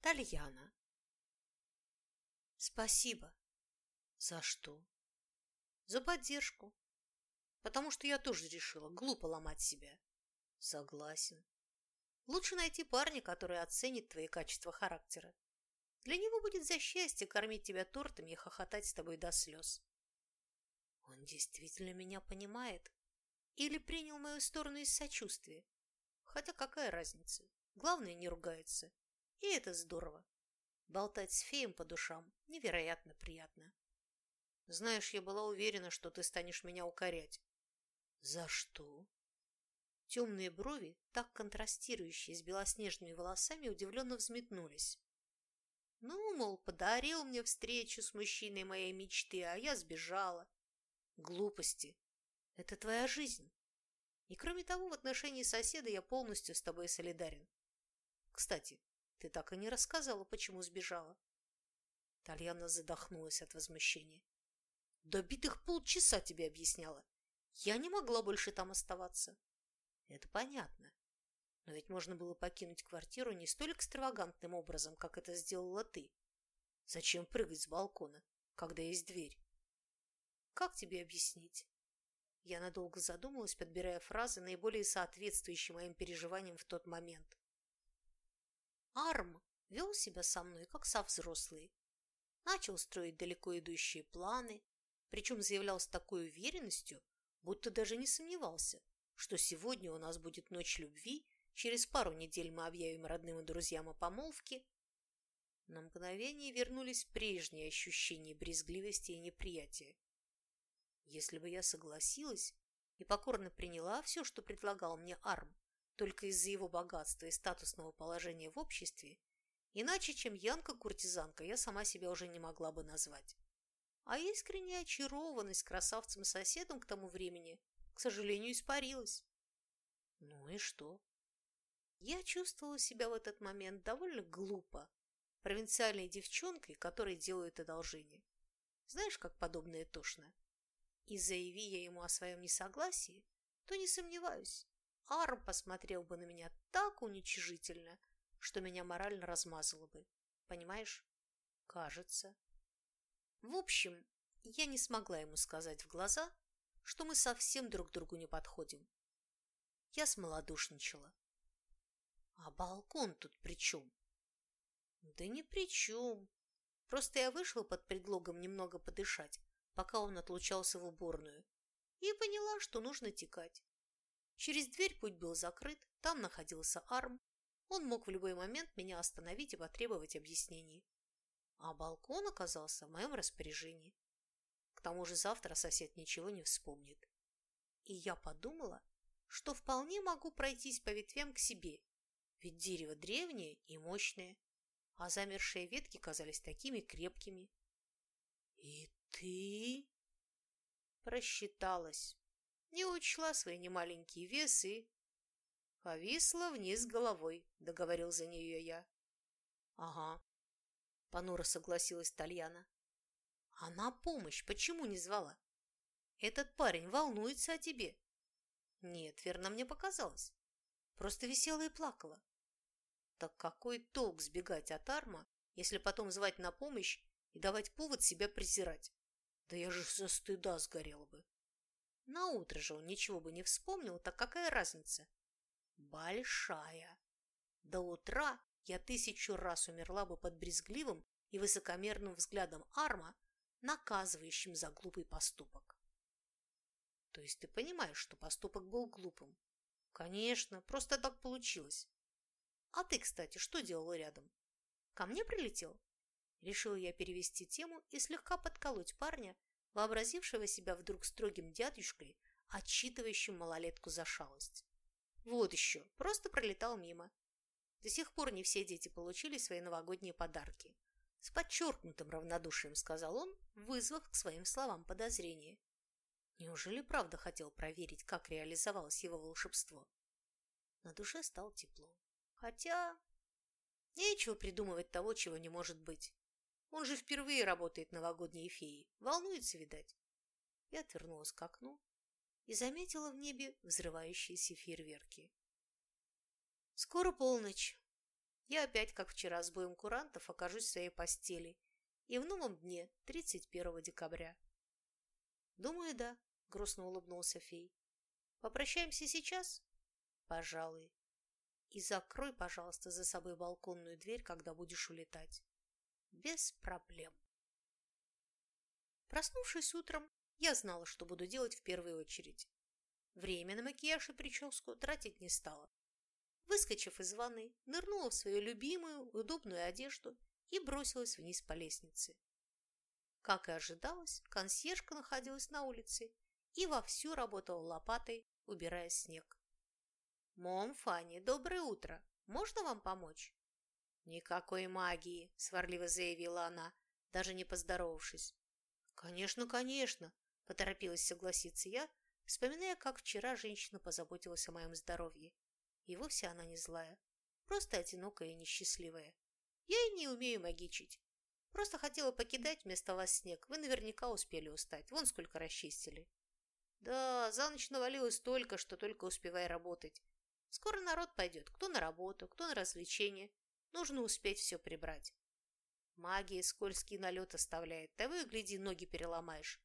Тальяна. Спасибо. За что? За поддержку. Потому что я тоже решила глупо ломать себя. Согласен. Лучше найти парня, который оценит твои качества характера. Для него будет за счастье кормить тебя тортами и хохотать с тобой до слез. Он действительно меня понимает? Или принял мою сторону из сочувствия? Хотя какая разница? Главное, не ругается. И это здорово. Болтать с феем по душам невероятно приятно. Знаешь, я была уверена, что ты станешь меня укорять. За что? Темные брови, так контрастирующие с белоснежными волосами, удивленно взметнулись. Ну, мол, подарил мне встречу с мужчиной моей мечты, а я сбежала. Глупости. Это твоя жизнь. И кроме того, в отношении соседа я полностью с тобой солидарен. Кстати, ты так и не рассказала, почему сбежала. Тальяна задохнулась от возмущения. Да битых полчаса тебе объясняла. Я не могла больше там оставаться. Это понятно. Но ведь можно было покинуть квартиру не столь экстравагантным образом, как это сделала ты. Зачем прыгать с балкона, когда есть дверь? Как тебе объяснить? Я надолго задумалась, подбирая фразы, наиболее соответствующие моим переживаниям в тот момент. Арм вел себя со мной, как со взрослой. Начал строить далеко идущие планы, причем заявлял с такой уверенностью, будто даже не сомневался, что сегодня у нас будет ночь любви, через пару недель мы объявим родным и друзьям о помолвке. На мгновение вернулись прежние ощущения брезгливости и неприятия. Если бы я согласилась и покорно приняла все, что предлагал мне Арм, только из-за его богатства и статусного положения в обществе, иначе, чем Янка-куртизанка, я сама себя уже не могла бы назвать. А искренняя очарованность красавцем-соседом к тому времени, к сожалению, испарилась. Ну и что? Я чувствовала себя в этот момент довольно глупо, провинциальной девчонкой, которой делают одолжение. Знаешь, как подобное тошно? И заяви я ему о своем несогласии, то не сомневаюсь, Арм посмотрел бы на меня так уничижительно, что меня морально размазало бы. Понимаешь? Кажется. В общем, я не смогла ему сказать в глаза, что мы совсем друг другу не подходим. Я смолодушничала. А балкон тут при чем? Да ни при чем. Просто я вышла под предлогом немного подышать, пока он отлучался в уборную, и поняла, что нужно текать. Через дверь путь был закрыт, там находился Арм. Он мог в любой момент меня остановить и потребовать объяснений. А балкон оказался в моем распоряжении. К тому же завтра сосед ничего не вспомнит. И я подумала, что вполне могу пройтись по ветвям к себе, ведь дерево древнее и мощное, а замершие ветки казались такими крепкими. И ты просчиталась не учла свои немаленькие весы. Повисла вниз головой, договорил за нее я. Ага, понуро согласилась Тальяна. А на помощь почему не звала? Этот парень волнуется о тебе. Нет, верно, мне показалось. Просто висела и плакала. Так какой толк сбегать от Арма, если потом звать на помощь и давать повод себя презирать? Да я же со стыда сгорела бы. На утро же он ничего бы не вспомнил, так какая разница? Большая. До утра я тысячу раз умерла бы под брезгливым и высокомерным взглядом Арма, наказывающим за глупый поступок. То есть ты понимаешь, что поступок был глупым? Конечно, просто так получилось. А ты, кстати, что делал рядом? Ко мне прилетел? Решила я перевести тему и слегка подколоть парня, вообразившего себя вдруг строгим дядюшкой, отчитывающим малолетку за шалость. Вот еще, просто пролетал мимо. До сих пор не все дети получили свои новогодние подарки. С подчеркнутым равнодушием сказал он, вызвав к своим словам подозрение. Неужели правда хотел проверить, как реализовалось его волшебство? На душе стало тепло. Хотя... Нечего придумывать того, чего не может быть. Он же впервые работает новогодней феей. Волнуется, видать. Я отвернулась к окну и заметила в небе взрывающиеся фейерверки. Скоро полночь. я опять, как вчера, с боем курантов окажусь в своей постели и в новом дне, 31 декабря. «Думаю, да», — грустно улыбнулся фей. «Попрощаемся сейчас?» «Пожалуй. И закрой, пожалуйста, за собой балконную дверь, когда будешь улетать». «Без проблем». Проснувшись утром, я знала, что буду делать в первую очередь. Время на макияж и прическу тратить не стала. Выскочив из ванной, нырнула в свою любимую, удобную одежду и бросилась вниз по лестнице. Как и ожидалось, консьержка находилась на улице и вовсю работала лопатой, убирая снег. «Мом, Фанни, доброе утро! Можно вам помочь?» «Никакой магии!» – сварливо заявила она, даже не поздоровавшись. «Конечно, конечно!» – поторопилась согласиться я, вспоминая, как вчера женщина позаботилась о моем здоровье. И вовсе она не злая, просто одинокая и несчастливая. Я и не умею магичить. Просто хотела покидать вместо вас снег. Вы наверняка успели устать. Вон сколько расчистили. Да, за ночь навалилось столько, что только успевай работать. Скоро народ пойдет. Кто на работу, кто на развлечения. Нужно успеть все прибрать. Магия скользкий налет оставляет. Того и гляди, ноги переломаешь.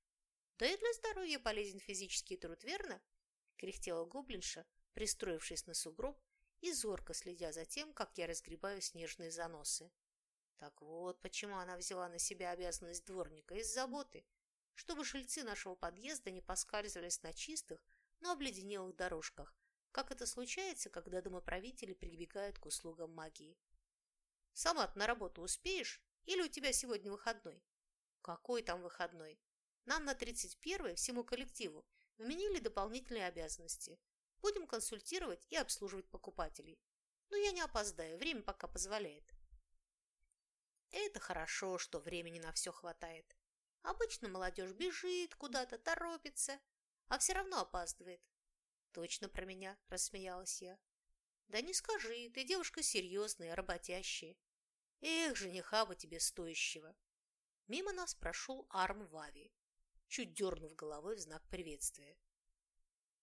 Да и для здоровья полезен физический труд, верно? Кряхтела гоблинша, пристроившись на сугроб и зорко следя за тем, как я разгребаю снежные заносы. Так вот, почему она взяла на себя обязанность дворника из заботы, чтобы жильцы нашего подъезда не поскальзывались на чистых, но обледенелых дорожках, как это случается, когда домоправители прибегают к услугам магии. Сама на работу успеешь? Или у тебя сегодня выходной? Какой там выходной? Нам на 31 всему коллективу вменили дополнительные обязанности. Будем консультировать и обслуживать покупателей. Но я не опоздаю, время пока позволяет. Это хорошо, что времени на все хватает. Обычно молодежь бежит куда-то, торопится, а все равно опаздывает. Точно про меня, рассмеялась я. Да не скажи, ты девушка серьезная, работящая. Эх, жениха бы тебе стоящего. Мимо нас прошел Арм Вави, чуть дернув головой в знак приветствия.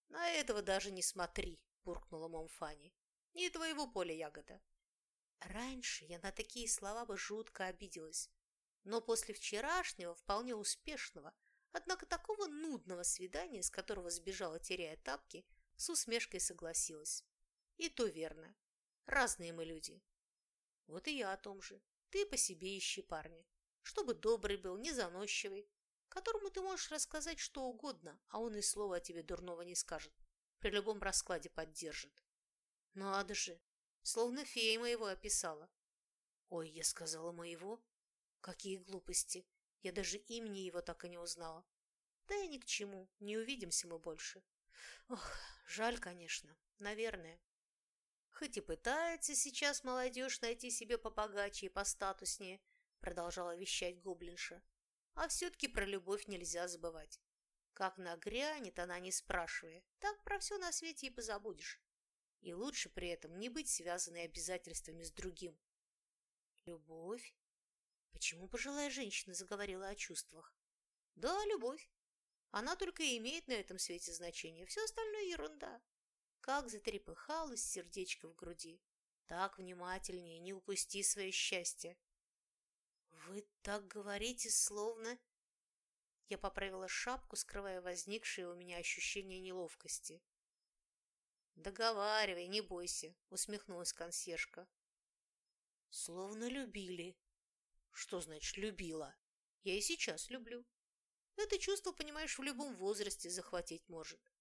«На этого даже не смотри», – буркнула Момфани. «Не твоего поля ягода». Раньше я на такие слова бы жутко обиделась, но после вчерашнего, вполне успешного, однако такого нудного свидания, с которого сбежала, теряя тапки, с усмешкой согласилась. И то верно. Разные мы люди. Вот и я о том же. Ты по себе ищи парня. Чтобы добрый был, не заносчивый, которому ты можешь рассказать что угодно, а он и слова о тебе дурного не скажет, при любом раскладе поддержит. Надо же, словно фея моего описала. Ой, я сказала моего? Какие глупости! Я даже имени его так и не узнала. Да и ни к чему, не увидимся мы больше. Ох, жаль, конечно, наверное. Хоть и пытается сейчас молодежь найти себе побогаче и постатуснее, продолжала вещать гоблинша, а все-таки про любовь нельзя забывать. Как нагрянет она, не спрашивая, так про все на свете и позабудешь. И лучше при этом не быть связанной обязательствами с другим. Любовь? Почему пожилая женщина заговорила о чувствах? Да, любовь. Она только и имеет на этом свете значение, все остальное ерунда. Как затрепыхалось сердечко в груди. Так внимательнее, не упусти свое счастье. «Вы так говорите, словно...» Я поправила шапку, скрывая возникшее у меня ощущение неловкости. «Договаривай, не бойся», — усмехнулась консьержка. «Словно любили». «Что значит «любила»? Я и сейчас люблю. Это чувство, понимаешь, в любом возрасте захватить может».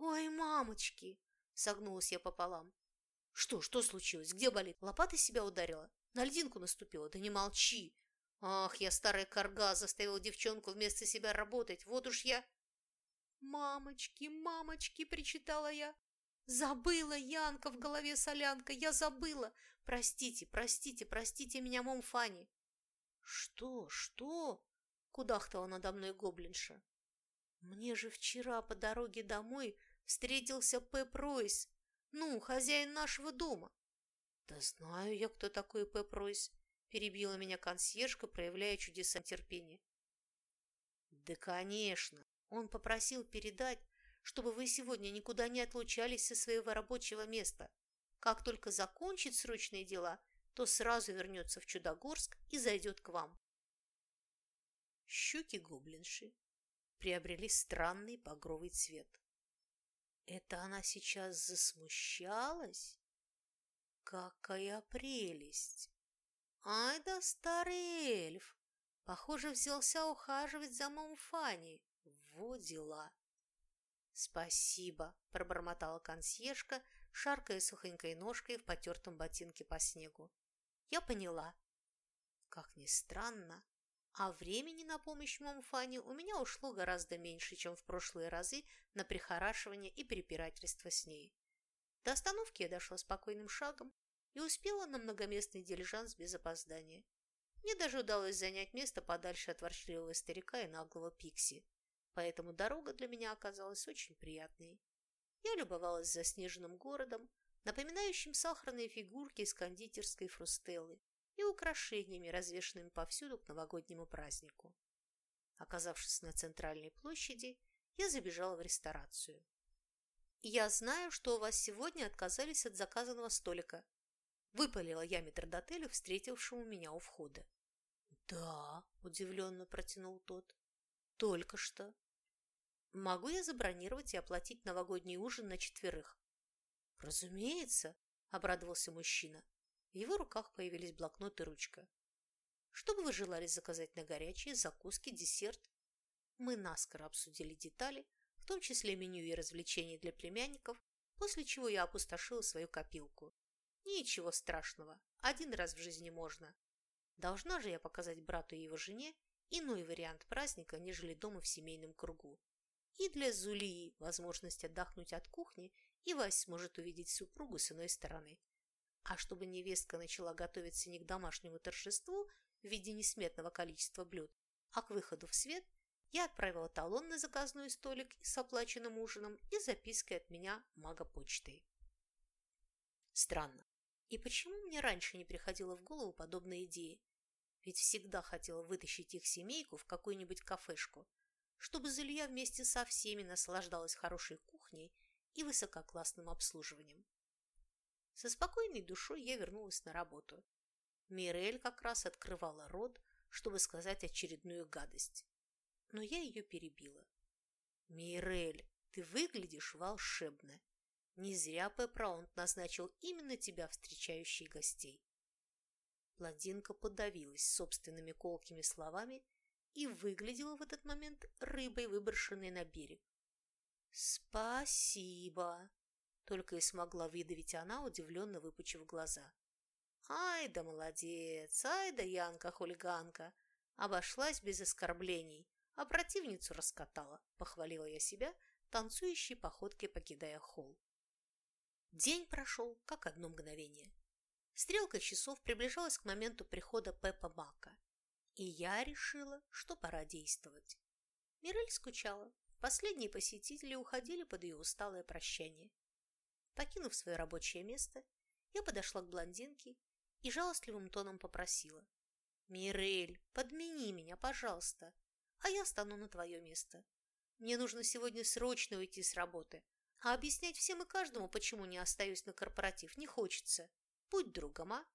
«Ой, мамочки!» — согнулась я пополам. «Что, что случилось? Где болит? Лопатой себя ударила?» На льдинку наступила. Да не молчи. Ах, я старая корга, заставила девчонку вместо себя работать. Вот уж я... Мамочки, мамочки, причитала я. Забыла, Янка, в голове солянка, я забыла. Простите, простите, простите меня, мом Фанни. Что, что? Кудахтала надо мной гоблинша. Мне же вчера по дороге домой встретился Пеп Ройс, ну, хозяин нашего дома. «Да знаю я, кто такой Пеп Ройс», – перебила меня консьержка, проявляя чудеса терпения. «Да, конечно. Он попросил передать, чтобы вы сегодня никуда не отлучались со своего рабочего места. Как только закончит срочные дела, то сразу вернется в Чудогорск и зайдет к вам. Щеки гоблинши приобрели странный багровый цвет. Это она сейчас засмущалась? Какая прелесть! Ай да старый эльф! Похоже, взялся ухаживать за Момфани. Вот дела. Спасибо, пробормотала консьержка, шаркая сухонькой ножкой в потертом ботинке по снегу. Я поняла. Как ни странно, а времени на помощь Момфане у меня ушло гораздо меньше, чем в прошлые разы на прихорашивание и перепирательство с ней. До остановки я дошла спокойным шагом и успела на многоместный дилижанс без опоздания. Мне даже удалось занять место подальше от ворчливого старика и наглого Пикси, поэтому дорога для меня оказалась очень приятной. Я любовалась заснеженным городом, напоминающим сахарные фигурки из кондитерской фрустеллы, и украшениями, развешанными повсюду к новогоднему празднику. Оказавшись на центральной площади, я забежала в ресторацию. «Я знаю, что у вас сегодня отказались от заказанного столика», выпалила я метрдотелю, встретившему меня у входа. «Да», – удивленно протянул тот, – «только что». «Могу я забронировать и оплатить новогодний ужин на четверых?» «Разумеется», – обрадовался мужчина. В его руках появились блокнот и ручка. Что бы вы желали заказать на горячие, закуски, десерт? Мы наскоро обсудили детали, в том числе меню и развлечения для племянников, после чего я опустошила свою копилку. Ничего страшного, один раз в жизни можно. Должна же я показать брату и его жене иной вариант праздника, нежели дома в семейном кругу. И для Зулии возможность отдохнуть от кухни, и Вась сможет увидеть супругу с иной стороны. А чтобы невестка начала готовиться не к домашнему торжеству в виде несметного количества блюд, а к выходу в свет, я отправила талон на заказной столик с оплаченным ужином и запиской от меня мага-почтой. Странно. И почему мне раньше не приходила в голову подобная идея? Ведь всегда хотела вытащить их семейку в какую-нибудь кафешку, чтобы Зулья вместе со всеми наслаждалась хорошей кухней и высококлассным обслуживанием. Со спокойной душой я вернулась на работу. Мирель как раз открывала рот, чтобы сказать очередную гадость. Но я ее перебила. «Мирель, ты выглядишь волшебно. Не зря Пепраунт назначил именно тебя встречающей гостей». Блондинка подавилась собственными колкими словами и выглядела в этот момент рыбой, выброшенной на берег. «Спасибо!» Только и смогла выдавить она, удивленно выпучив глаза. «Ай да молодец! Ай да Янка-хулиганка! Обошлась без оскорблений, а противницу раскатала!» – похвалила я себя, танцующей походкой покидая холл. День прошел, как одно мгновение. Стрелка часов приближалась к моменту прихода Пеппа Мака, и я решила, что пора действовать. Мирель скучала. Последние посетители уходили под ее усталое прощание. Покинув свое рабочее место, я подошла к блондинке и жалостливым тоном попросила. «Мирель, подмени меня, пожалуйста, а я стану на твое место. Мне нужно сегодня срочно уйти с работы, а объяснять всем и каждому, почему не остаюсь на корпоратив, не хочется. Будь другом, а?»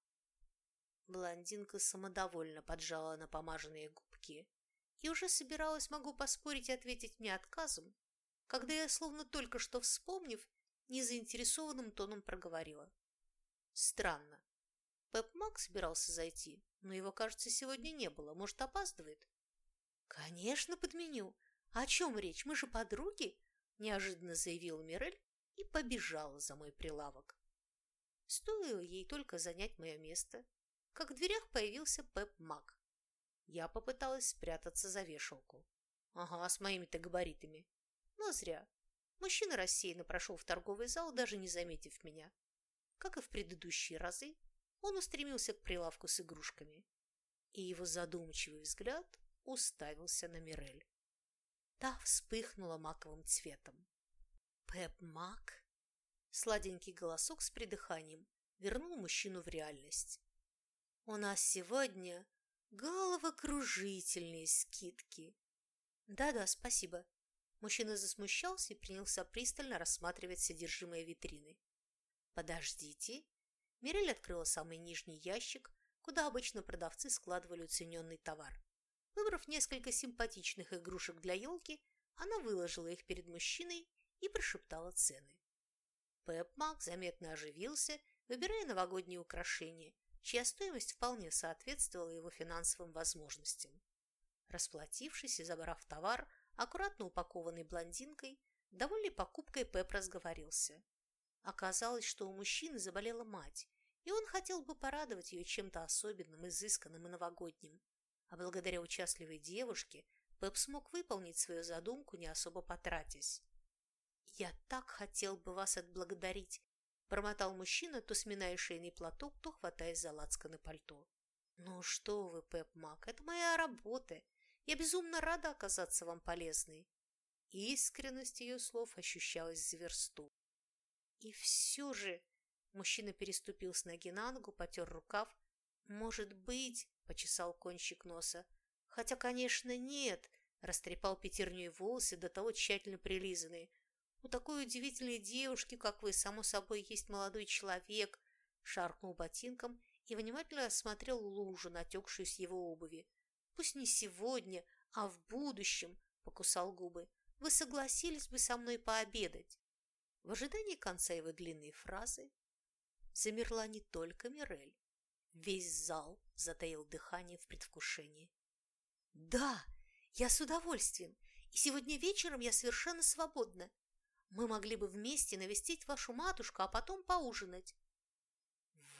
Блондинка самодовольно поджала на помаженные губки и уже собиралась, могу поспорить, ответить мне отказом, когда я, словно только что вспомнив, незаинтересованным тоном проговорила. Странно. Пеп Мак собирался зайти, но его, кажется, сегодня не было. Может, опаздывает? Конечно, подменю. О чем речь? Мы же подруги, неожиданно заявила Мирель и побежала за мой прилавок. Стоило ей только занять мое место, как в дверях появился Пеп Мак. Я попыталась спрятаться за вешалку. Ага, с моими-то габаритами. Но зря. Мужчина рассеянно прошел в торговый зал, даже не заметив меня. Как и в предыдущие разы, он устремился к прилавку с игрушками, и его задумчивый взгляд уставился на Мирель. Та вспыхнула маковым цветом. «Пеп Мак?» Сладенький голосок с придыханием вернул мужчину в реальность. «У нас сегодня головокружительные скидки». «Да-да, спасибо», Мужчина засмущался и принялся пристально рассматривать содержимое витрины. Подождите. Мирель открыла самый нижний ящик, куда обычно продавцы складывали уцененный товар. Выбрав несколько симпатичных игрушек для елки, она выложила их перед мужчиной и прошептала цены. Пэп Мак заметно оживился, выбирая новогодние украшения, чья стоимость вполне соответствовала его финансовым возможностям. Расплатившись и забрав товар, аккуратно упакованный блондинкой, довольный покупкой Пэп разговорился. Оказалось, что у мужчины заболела мать, и он хотел бы порадовать ее чем-то особенным, изысканным и новогодним. А благодаря участливой девушке Пэп смог выполнить свою задумку, не особо потратясь. «Я так хотел бы вас отблагодарить!» Промотал мужчина, то сминая шейный платок, то хватаясь за лацканы пальто. «Ну что вы, Пэп Мак, это моя работа. Я безумно рада оказаться вам полезной». Искренность ее слов ощущалась за версту. «И все же...» Мужчина переступил с ноги на ногу, потер рукав. «Может быть...» — почесал кончик носа. «Хотя, конечно, нет!» — растрепал пятерней волосы, до того тщательно прилизанные. У такой удивительной девушки, как вы, само собой, есть молодой человек, шаркнул ботинком и внимательно осмотрел лужу, натекшую с его обуви. Пусть не сегодня, а в будущем, покусал губы, вы согласились бы со мной пообедать. В ожидании конца его длинной фразы замерла не только Мирель. Весь зал затаил дыхание в предвкушении. «Да, я с удовольствием, и сегодня вечером я совершенно свободна. Мы могли бы вместе навестить вашу матушку, а потом поужинать.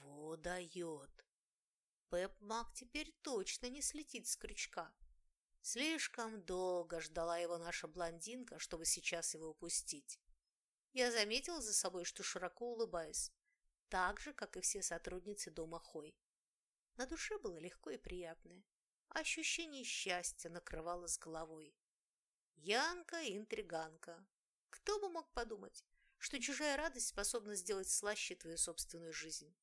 Во дает! Пеп Мак теперь точно не слетит с крючка. Слишком долго ждала его наша блондинка, чтобы сейчас его упустить. Я заметила за собой, что широко улыбаюсь, так же, как и все сотрудницы дома Хой. На душе было легко и приятно. Ощущение счастья накрывало с головой. Янка-интриганка, кто бы мог подумать, что чужая радость способна сделать слаще твою собственную жизнь?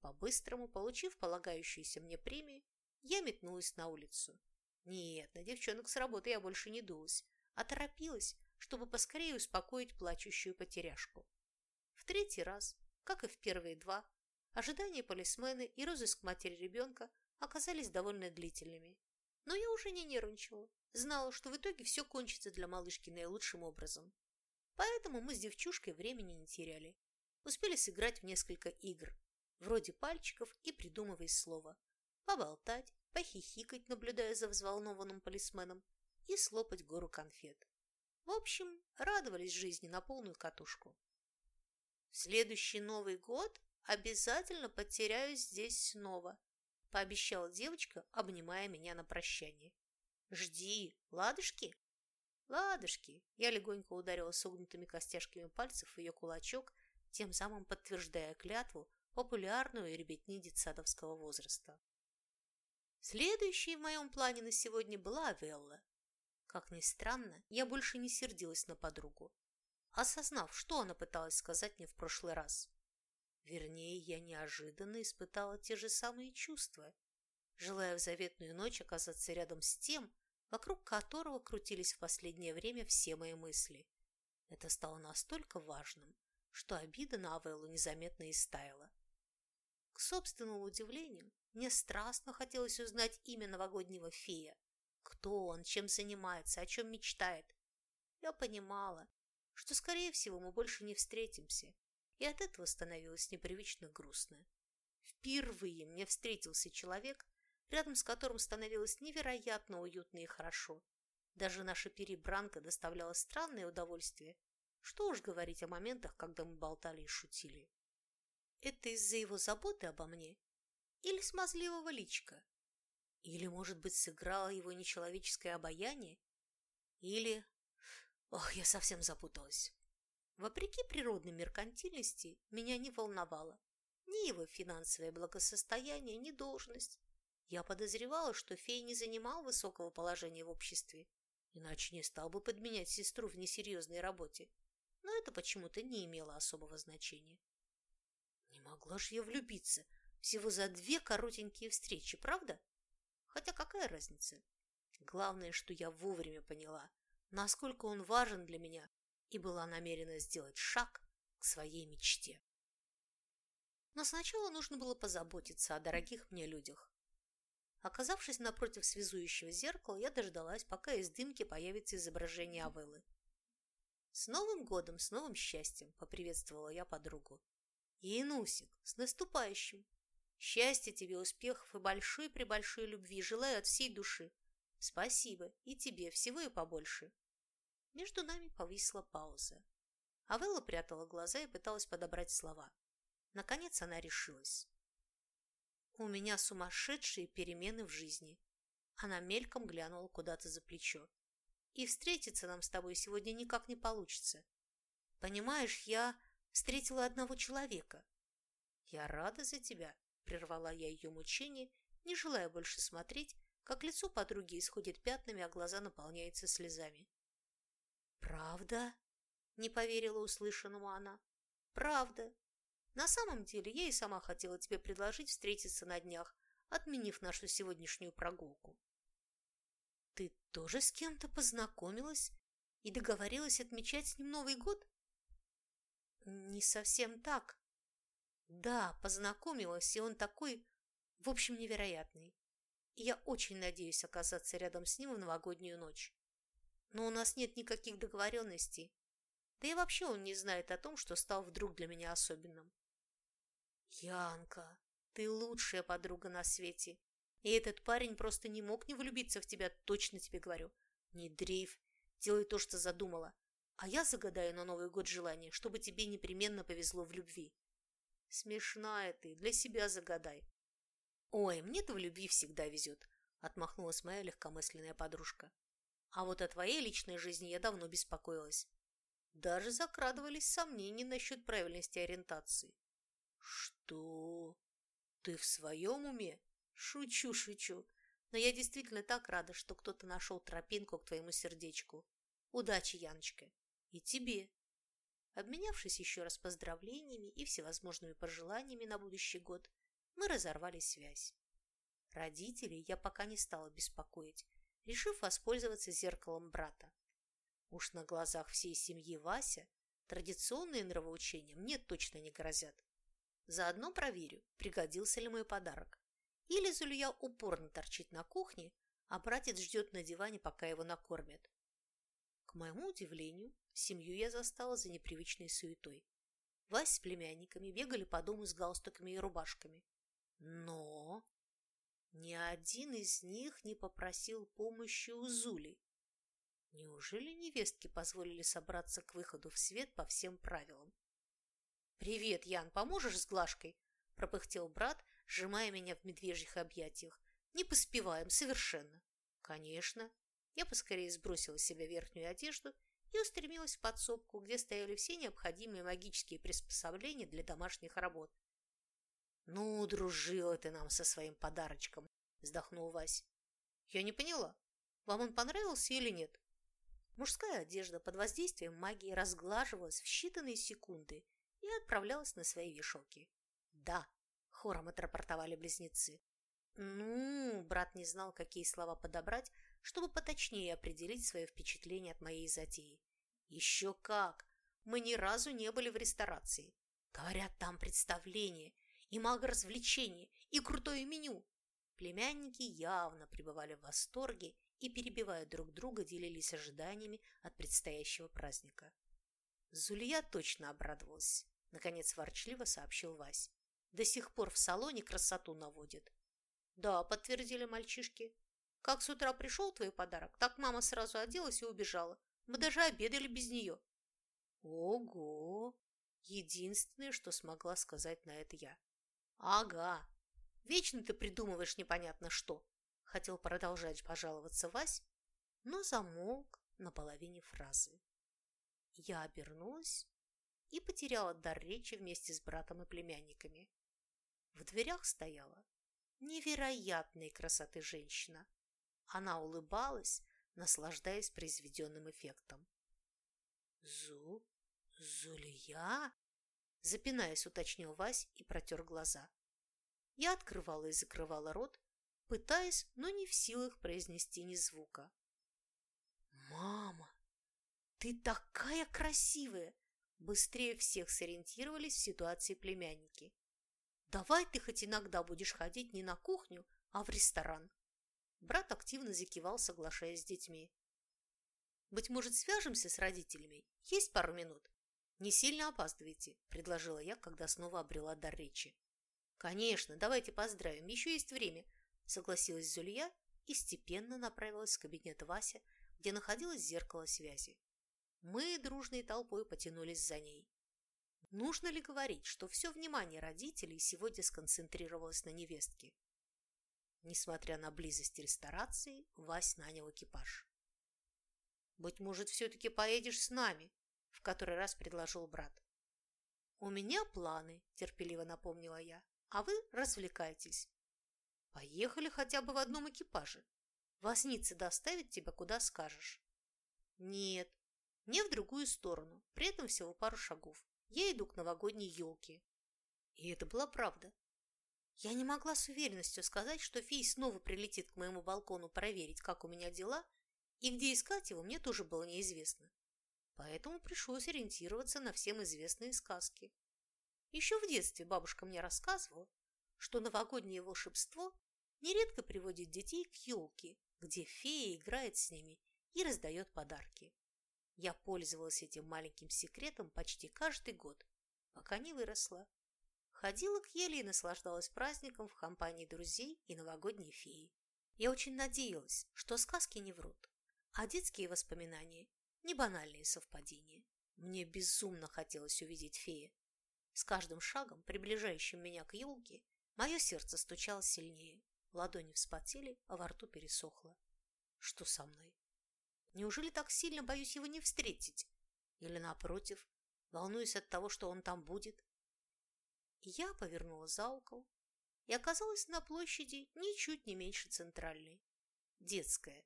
По-быстрому, получив полагающуюся мне премию, я метнулась на улицу. Нет, на девчонок с работы я больше не дулась, а торопилась, чтобы поскорее успокоить плачущую потеряшку. В третий раз, как и в первые два, ожидания полисмена и розыск матери ребенка оказались довольно длительными. Но я уже не нервничала, знала, что в итоге все кончится для малышки наилучшим образом. Поэтому мы с девчушкой времени не теряли. Успели сыграть в несколько игр, вроде пальчиков и придумывай слово. Поболтать, похихикать, наблюдая за взволнованным полисменом, и слопать гору конфет. В общем, радовались жизни на полную катушку. В следующий Новый год обязательно потеряюсь здесь снова, пообещала девочка, обнимая меня на прощание. Жди, ладушки? «Ладушки!» Я легонько ударила согнутыми костяшками пальцев в ее кулачок, тем самым подтверждая клятву, популярную ребятни детсадовского возраста. Следующей в моем плане на сегодня была Авелла. Как ни странно, я больше не сердилась на подругу, осознав, что она пыталась сказать мне в прошлый раз. Вернее, я неожиданно испытала те же самые чувства, желая в заветную ночь оказаться рядом с тем, вокруг которого крутились в последнее время все мои мысли. Это стало настолько важным, что обида на Авеллу незаметно истаяла. К собственному удивлению, мне страстно хотелось узнать имя новогоднего фея. Кто он, чем занимается, о чем мечтает. Я понимала, что, скорее всего, мы больше не встретимся, и от этого становилось непривычно грустно. Впервые мне встретился человек, рядом с которым становилось невероятно уютно и хорошо. Даже наша перебранка доставляла странное удовольствие. Что уж говорить о моментах, когда мы болтали и шутили. Это из-за его заботы обо мне? Или смазливого личка? Или, может быть, сыграло его нечеловеческое обаяние? Или... Ох, я совсем запуталась. Вопреки природной меркантильности, меня не волновало ни его финансовое благосостояние, ни должность. Я подозревала, что фей не занимал высокого положения в обществе, иначе не стал бы подменять сестру в несерьезной работе. Но это почему-то не имело особого значения. Не могла же я влюбиться всего за две коротенькие встречи, правда? Хотя какая разница? Главное, что я вовремя поняла, насколько он важен для меня и была намерена сделать шаг к своей мечте. Но сначала нужно было позаботиться о дорогих мне людях. Оказавшись напротив связующего зеркала, я дождалась, пока из дымки появится изображение Авеллы. «С Новым годом, с новым счастьем!» – поприветствовала я подругу. «И Инусик, с наступающим! Счастья тебе, успехов и большой-пребольшой любви желаю от всей души. Спасибо, и тебе всего и побольше!» Между нами повисла пауза. Авелла прятала глаза и пыталась подобрать слова. Наконец она решилась. «У меня сумасшедшие перемены в жизни». Она мельком глянула куда-то за плечо. «И встретиться нам с тобой сегодня никак не получится. Понимаешь, я встретила одного человека». «Я рада за тебя», – прервала я ее мучение, не желая больше смотреть, как лицо подруги исходит пятнами, а глаза наполняются слезами. «Правда?» – не поверила услышанному она. «Правда. На самом деле, я и сама хотела тебе предложить встретиться на днях, отменив нашу сегодняшнюю прогулку. Ты тоже с кем-то познакомилась и договорилась отмечать с ним Новый год? Не совсем так. Да, познакомилась, и он такой, в общем, невероятный. И я очень надеюсь оказаться рядом с ним в новогоднюю ночь. Но у нас нет никаких договоренностей. Да и вообще он не знает о том, что стал вдруг для меня особенным. «Янка, ты лучшая подруга на свете. И этот парень просто не мог не влюбиться в тебя, точно тебе говорю. Не дрейф, делай то, что задумала. А я загадаю на Новый год желание, чтобы тебе непременно повезло в любви». «Смешная ты, для себя загадай». «Ой, мне-то в любви всегда везет», — отмахнулась моя легкомысленная подружка. «А вот о твоей личной жизни я давно беспокоилась. Даже закрадывались сомнения насчет правильности ориентации. «Что? Ты в своем уме?» «Шучу, шучу. Но я действительно так рада, что кто-то нашел тропинку к твоему сердечку. Удачи, Яночка. И тебе». Обменявшись еще раз поздравлениями и всевозможными пожеланиями на будущий год, мы разорвали связь. Родителей я пока не стала беспокоить, решив воспользоваться зеркалом брата. Уж на глазах всей семьи Вася традиционные нравоучения мне точно не грозят. Заодно проверю, пригодился ли мой подарок. Или Зулья упорно торчит на кухне, а братец ждет на диване, пока его накормят. К моему удивлению, семью я застала за непривычной суетой. Вась с племянниками бегали по дому с галстуками и рубашками. Но ни один из них не попросил помощи у Зули. Неужели невестки позволили собраться к выходу в свет по всем правилам? «Привет, Ян, поможешь с Глашкой?» – пропыхтел брат, сжимая меня в медвежьих объятиях. «Не поспеваем, совершенно». «Конечно». Я поскорее сбросила с себя верхнюю одежду и устремилась в подсобку, где стояли все необходимые магические приспособления для домашних работ. «Ну, дружила ты нам со своим подарочком», – вздохнул Вась. «Я не поняла, вам он понравился или нет?» Мужская одежда под воздействием магии разглаживалась в считанные секунды – и отправлялась на свои вешалки. «Да», — хором отрапортовали близнецы. «Ну...» — брат не знал, какие слова подобрать, чтобы поточнее определить свое впечатление от моей затеи. «Еще как! Мы ни разу не были в ресторации. Говорят, там представление, и мага развлечения, и крутое меню». Племянники явно пребывали в восторге и, перебивая друг друга, делились ожиданиями от предстоящего праздника. Зулья точно обрадовалась. Наконец ворчливо сообщил Вась. До сих пор в салоне красоту наводит. Да, подтвердили мальчишки. Как с утра пришел твой подарок, так мама сразу оделась и убежала. Мы даже обедали без нее. Ого! Единственное, что смогла сказать на это я. Ага. Вечно ты придумываешь непонятно что. Хотел продолжать пожаловаться Вась, но замолк на половине фразы. Я обернулась и потеряла дар речи вместе с братом и племянниками. В дверях стояла невероятной красоты женщина. Она улыбалась, наслаждаясь произведенным эффектом. «Зу? Зулия?» Запинаясь, уточнил Вась и протер глаза. Я открывала и закрывала рот, пытаясь, но не в силах произнести ни звука. «Мама, ты такая красивая! Быстрее всех сориентировались в ситуации племянники. Давай ты хоть иногда будешь ходить не на кухню, а в ресторан. Брат активно закивал, соглашаясь с детьми. Быть может, свяжемся с родителями? Есть пару минут? Не сильно опаздывайте, предложила я, когда снова обрела дар речи. Конечно, давайте поздравим, еще есть время, согласилась Зулья и степенно направилась в кабинет Вася, где находилось зеркало связи. Мы дружной толпой потянулись за ней. Нужно ли говорить, что все внимание родителей сегодня сконцентрировалось на невестке? Несмотря на близость ресторации, Вась нанял экипаж. «Быть может, все-таки поедешь с нами?» – в который раз предложил брат. «У меня планы», – терпеливо напомнила я, – «а вы развлекайтесь». «Поехали хотя бы в одном экипаже. Возница доставит тебя куда скажешь». «Нет, мне в другую сторону, при этом всего пару шагов я иду к новогодней елке. И это была правда. Я не могла с уверенностью сказать, что фей снова прилетит к моему балкону проверить, как у меня дела, и где искать его мне тоже было неизвестно. Поэтому пришлось ориентироваться на всем известные сказки. Еще в детстве бабушка мне рассказывала, что новогоднее волшебство нередко приводит детей к елке, где фея играет с ними и раздает подарки. Я пользовалась этим маленьким секретом почти каждый год, пока не выросла. Ходила к еле и наслаждалась праздником в компании друзей и новогодней феи. Я очень надеялась, что сказки не врут, а детские воспоминания – не банальные совпадения. Мне безумно хотелось увидеть фея. С каждым шагом, приближающим меня к елке, мое сердце стучало сильнее, ладони вспотели, а во рту пересохло. Что со мной? Неужели так сильно боюсь его не встретить? Или, напротив, волнуюсь от того, что он там будет? Я повернула за угол и оказалась на площади ничуть не меньше центральной. Детская.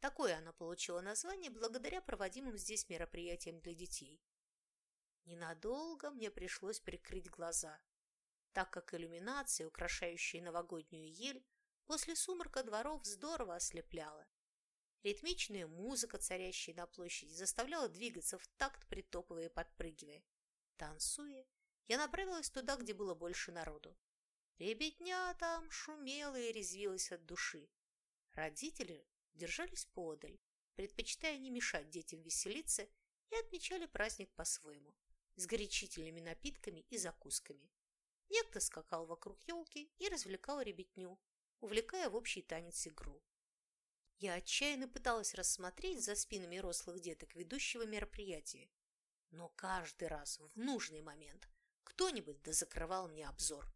Такое она получила название благодаря проводимым здесь мероприятиям для детей. Ненадолго мне пришлось прикрыть глаза, так как иллюминация, украшающая новогоднюю ель, после сумрака дворов здорово ослепляла. Ритмичная музыка, царящая на площади, заставляла двигаться в такт, притопывая и подпрыгивая. Танцуя, я направилась туда, где было больше народу. Ребятня там шумела и резвилась от души. Родители держались подаль, предпочитая не мешать детям веселиться, и отмечали праздник по-своему, с горячительными напитками и закусками. Некто скакал вокруг елки и развлекал ребятню, увлекая в общий танец игру. Я отчаянно пыталась рассмотреть за спинами рослых деток ведущего мероприятия. Но каждый раз в нужный момент кто-нибудь да закрывал мне обзор.